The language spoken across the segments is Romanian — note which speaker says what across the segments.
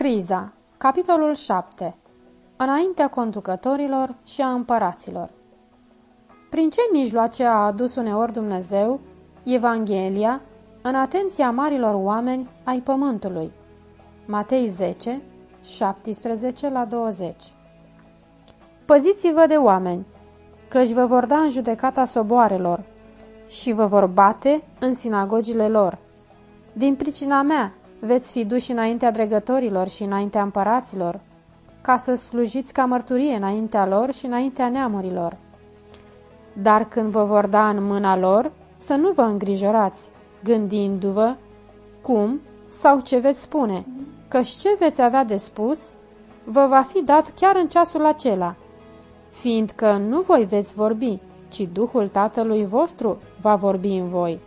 Speaker 1: Criza Capitolul 7 Înaintea conducătorilor și a împăraților Prin ce mijloace a adus uneori Dumnezeu Evanghelia în atenția marilor oameni ai pământului? Matei 10, 17 la 20 Păziți-vă de oameni, căci vă vor da în judecata soboarelor și vă vor bate în sinagogile lor. Din pricina mea veți fi duși înaintea dregătorilor și înaintea împăraților, ca să slujiți ca mărturie înaintea lor și înaintea neamurilor. Dar când vă vor da în mâna lor, să nu vă îngrijorați, gândindu-vă cum sau ce veți spune, căci ce veți avea de spus vă va fi dat chiar în ceasul acela, fiindcă nu voi veți vorbi, ci Duhul Tatălui vostru va vorbi în voi.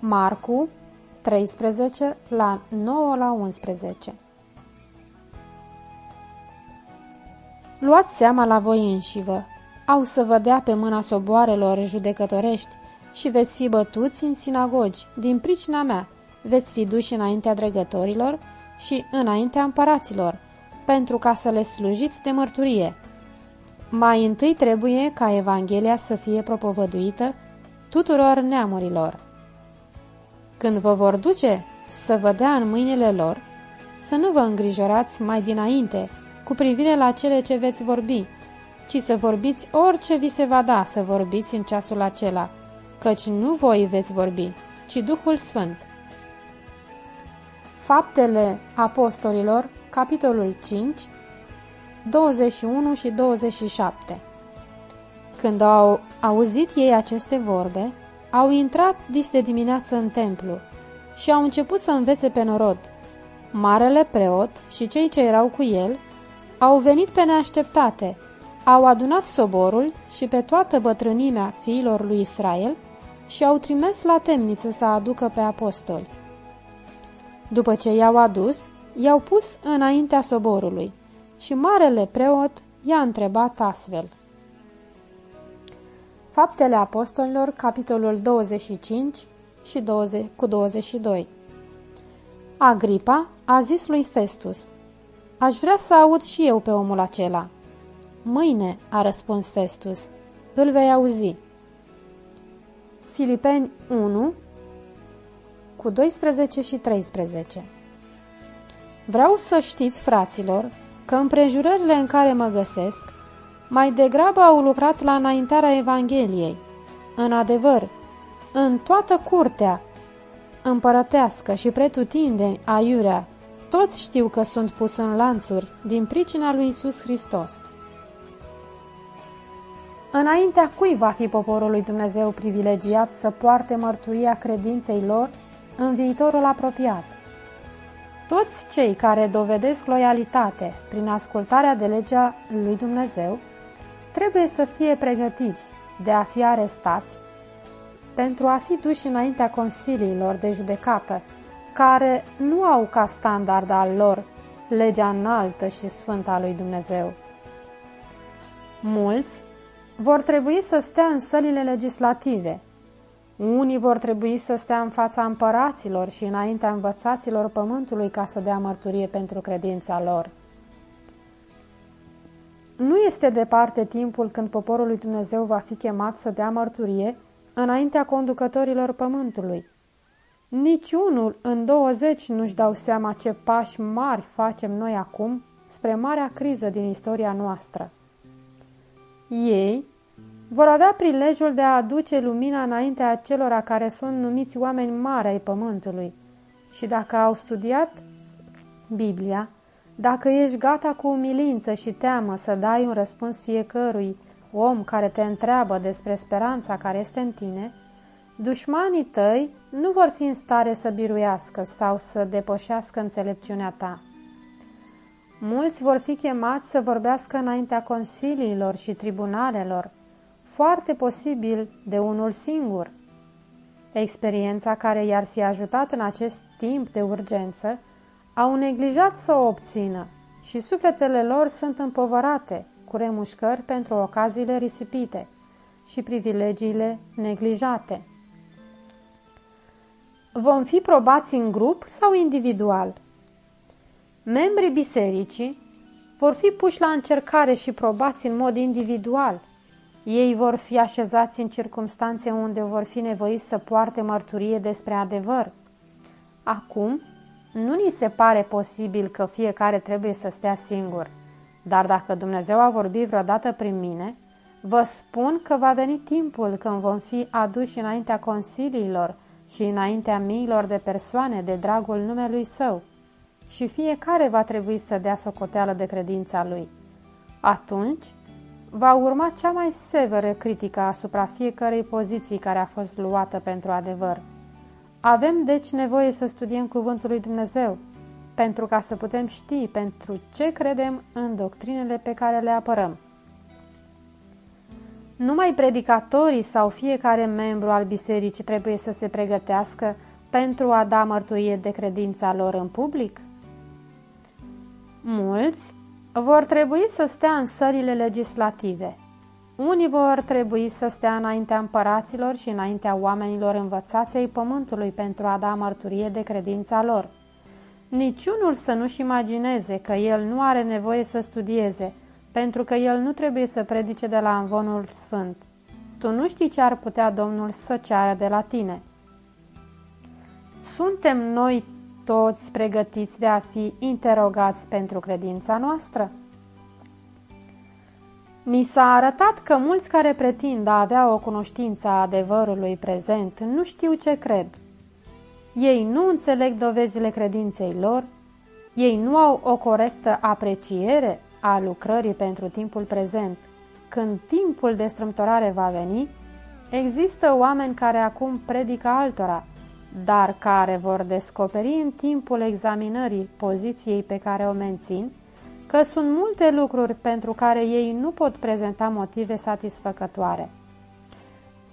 Speaker 1: Marcu 13 la 9 la 11 Luați seama la voi înșivă, au să vă dea pe mâna soboarelor judecătorești și veți fi bătuți în sinagogi, din pricina mea, veți fi duși înaintea dregătorilor și înaintea împăraților, pentru ca să le slujiți de mărturie. Mai întâi trebuie ca Evanghelia să fie propovăduită tuturor neamurilor. Când vă vor duce să vă dea în mâinile lor, să nu vă îngrijorați mai dinainte cu privire la cele ce veți vorbi, ci să vorbiți orice vi se va da să vorbiți în ceasul acela, căci nu voi veți vorbi, ci Duhul Sfânt. Faptele Apostolilor, capitolul 5, 21 și 27 Când au auzit ei aceste vorbe, au intrat dis de dimineață în templu și au început să învețe pe norod. Marele preot și cei ce erau cu el au venit pe neașteptate, au adunat soborul și pe toată bătrânimea fiilor lui Israel și au trimis la temniță să aducă pe apostoli. După ce i-au adus, i-au pus înaintea soborului și marele preot i-a întrebat astfel. Faptele Apostolilor, capitolul 25 și 20, cu 22 Agripa a zis lui Festus, Aș vrea să aud și eu pe omul acela. Mâine, a răspuns Festus, îl vei auzi. Filipeni 1, cu 12 și 13 Vreau să știți, fraților, că împrejurările în care mă găsesc mai degrabă au lucrat la înaintarea Evangheliei. În adevăr, în toată curtea împărătească și pretutindeni aiurea, toți știu că sunt pus în lanțuri din pricina lui Isus Hristos. Înaintea cui va fi poporul lui Dumnezeu privilegiat să poarte mărturia credinței lor în viitorul apropiat? Toți cei care dovedesc loialitate prin ascultarea de legea lui Dumnezeu trebuie să fie pregătiți de a fi arestați pentru a fi duși înaintea consiliilor de judecată, care nu au ca standard al lor legea înaltă și sfântă a lui Dumnezeu. Mulți vor trebui să stea în sălile legislative, unii vor trebui să stea în fața împăraților și înaintea învățaților pământului ca să dea mărturie pentru credința lor. Nu este departe timpul când poporul lui Dumnezeu va fi chemat să dea mărturie înaintea conducătorilor pământului. Niciunul în 20 nu-și dau seama ce pași mari facem noi acum spre marea criză din istoria noastră. Ei vor avea prilejul de a aduce lumina înaintea acelora care sunt numiți oameni mari ai pământului și dacă au studiat Biblia, dacă ești gata cu umilință și teamă să dai un răspuns fiecărui om care te întreabă despre speranța care este în tine, dușmanii tăi nu vor fi în stare să biruiască sau să depășească înțelepciunea ta. Mulți vor fi chemați să vorbească înaintea consiliilor și tribunalelor, foarte posibil de unul singur. Experiența care i-ar fi ajutat în acest timp de urgență au neglijat să o obțină și sufletele lor sunt împovărate cu remușcări pentru ocaziile risipite și privilegiile neglijate. Vom fi probați în grup sau individual? Membrii bisericii vor fi puși la încercare și probați în mod individual. Ei vor fi așezați în circunstanțe unde vor fi nevoiți să poarte mărturie despre adevăr. Acum, nu ni se pare posibil că fiecare trebuie să stea singur, dar dacă Dumnezeu a vorbit vreodată prin mine, vă spun că va veni timpul când vom fi aduși înaintea consiliilor și înaintea miilor de persoane de dragul numelui Său și fiecare va trebui să dea socoteală de credința lui. Atunci va urma cea mai severă critică asupra fiecărei poziții care a fost luată pentru adevăr. Avem deci nevoie să studiem Cuvântul lui Dumnezeu, pentru ca să putem ști pentru ce credem în doctrinele pe care le apărăm. Numai predicatorii sau fiecare membru al bisericii trebuie să se pregătească pentru a da mărturie de credința lor în public? Mulți vor trebui să stea în sările legislative. Unii vor trebui să stea înaintea împăraților și înaintea oamenilor învățați ai pământului pentru a da mărturie de credința lor. Niciunul să nu-și imagineze că el nu are nevoie să studieze, pentru că el nu trebuie să predice de la învonul sfânt. Tu nu știi ce ar putea Domnul să ceară de la tine. Suntem noi toți pregătiți de a fi interogați pentru credința noastră? Mi s-a arătat că mulți care pretind a avea o cunoștință a adevărului prezent nu știu ce cred. Ei nu înțeleg dovezile credinței lor, ei nu au o corectă apreciere a lucrării pentru timpul prezent. Când timpul de strâmtorare va veni, există oameni care acum predică altora, dar care vor descoperi în timpul examinării poziției pe care o mențin, că sunt multe lucruri pentru care ei nu pot prezenta motive satisfăcătoare.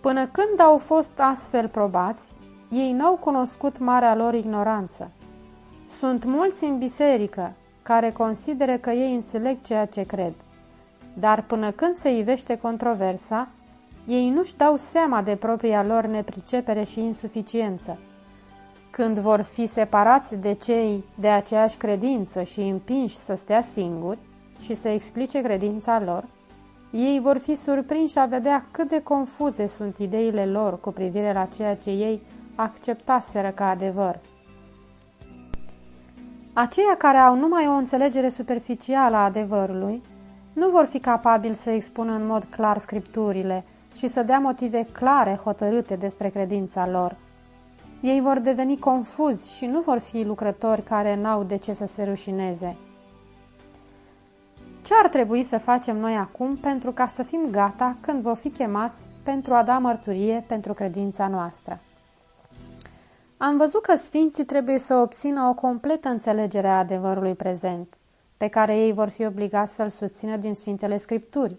Speaker 1: Până când au fost astfel probați, ei n-au cunoscut marea lor ignoranță. Sunt mulți în biserică care consideră că ei înțeleg ceea ce cred, dar până când se ivește controversa, ei nu-și dau seama de propria lor nepricepere și insuficiență. Când vor fi separați de cei de aceeași credință și împinși să stea singuri și să explice credința lor, ei vor fi surprinși a vedea cât de confuze sunt ideile lor cu privire la ceea ce ei acceptaseră ca adevăr. Aceia care au numai o înțelegere superficială a adevărului nu vor fi capabili să expună în mod clar scripturile și să dea motive clare, hotărâte despre credința lor. Ei vor deveni confuzi și nu vor fi lucrători care n-au de ce să se rușineze. Ce ar trebui să facem noi acum pentru ca să fim gata când vom fi chemați pentru a da mărturie pentru credința noastră? Am văzut că sfinții trebuie să obțină o completă înțelegere a adevărului prezent, pe care ei vor fi obligați să-l susțină din Sfintele Scripturi.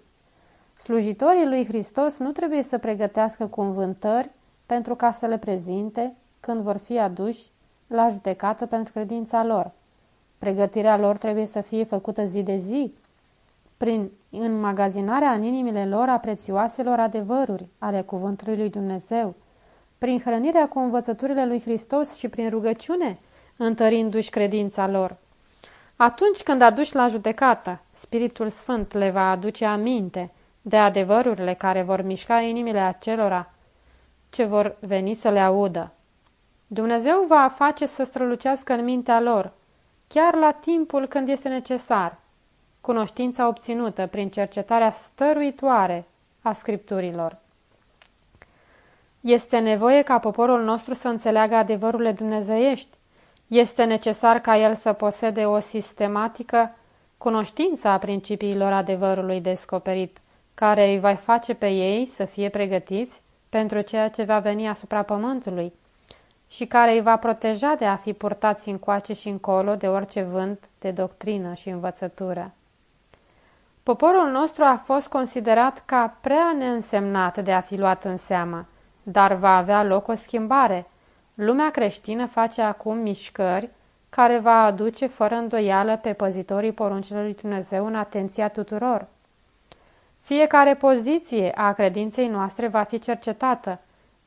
Speaker 1: Slujitorii lui Hristos nu trebuie să pregătească cuvântări pentru ca să le prezinte când vor fi aduși la judecată pentru credința lor. Pregătirea lor trebuie să fie făcută zi de zi, prin înmagazinarea în inimile lor a prețioaselor adevăruri ale Cuvântului lui Dumnezeu, prin hrănirea cu învățăturile lui Hristos și prin rugăciune, întărindu-și credința lor. Atunci când aduci la judecată, Spiritul Sfânt le va aduce aminte de adevărurile care vor mișca inimile acelora ce vor veni să le audă. Dumnezeu va face să strălucească în mintea lor, chiar la timpul când este necesar, cunoștința obținută prin cercetarea stăruitoare a scripturilor. Este nevoie ca poporul nostru să înțeleagă adevărurile dumnezeiești. Este necesar ca el să posede o sistematică cunoștință a principiilor adevărului descoperit, care îi va face pe ei să fie pregătiți pentru ceea ce va veni asupra pământului și care îi va proteja de a fi purtați încoace și încolo de orice vânt de doctrină și învățătură. Poporul nostru a fost considerat ca prea neînsemnat de a fi luat în seamă, dar va avea loc o schimbare. Lumea creștină face acum mișcări care va aduce fără îndoială pe păzitorii poruncilor lui Dumnezeu în atenția tuturor. Fiecare poziție a credinței noastre va fi cercetată,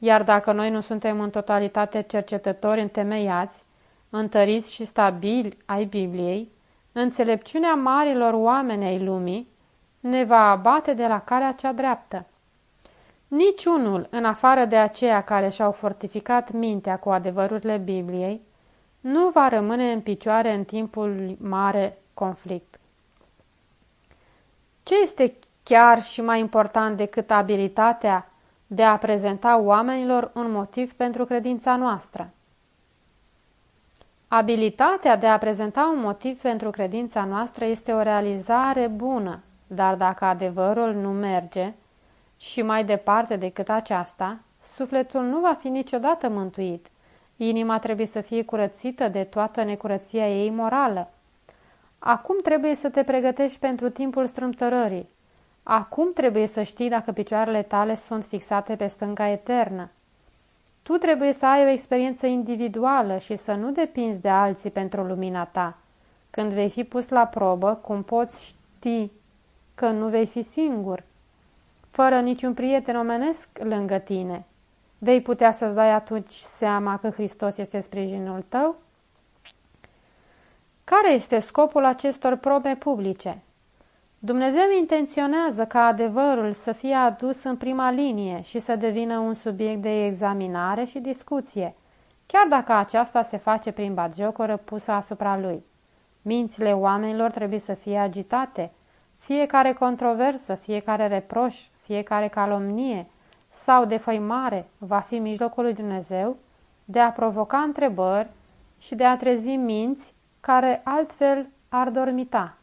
Speaker 1: Iar dacă noi nu suntem în totalitate cercetători întemeiați, întăriți și stabili ai Bibliei, înțelepciunea marilor oameni ai lumii ne va abate de la calea cea dreaptă. Niciunul, în afară de aceia care și-au fortificat mintea cu adevărurile Bibliei, nu va rămâne în picioare în timpul mare conflict. Ce este chiar și mai important decât abilitatea de a prezenta oamenilor un motiv pentru credința noastră? Abilitatea de a prezenta un motiv pentru credința noastră este o realizare bună, dar dacă adevărul nu merge și mai departe decât aceasta, sufletul nu va fi niciodată mântuit. Inima trebuie să fie curățită de toată necurăția ei morală. Acum trebuie să te pregătești pentru timpul strâmtărării. Acum trebuie să știi dacă picioarele tale sunt fixate pe stânga eternă. Tu trebuie să ai o experiență individuală și să nu depinzi de alții pentru lumina ta. Când vei fi pus la probă, cum poți ști că nu vei fi singur, fără niciun prieten omenesc lângă tine? Vei putea să-ți dai atunci seama că Hristos este sprijinul tău? Care este scopul acestor probe publice? Dumnezeu intenționează ca adevărul să fie adus în prima linie și să devină un subiect de examinare și discuție, chiar dacă aceasta se face prin batjocoră pusă asupra lui. Mințile oamenilor trebuie să fie agitate. Fiecare controversă, fiecare reproș, fiecare calomnie sau defăimare va fi mijlocul lui Dumnezeu de a provoca întrebări și de a trezi minți care altfel ar dormita.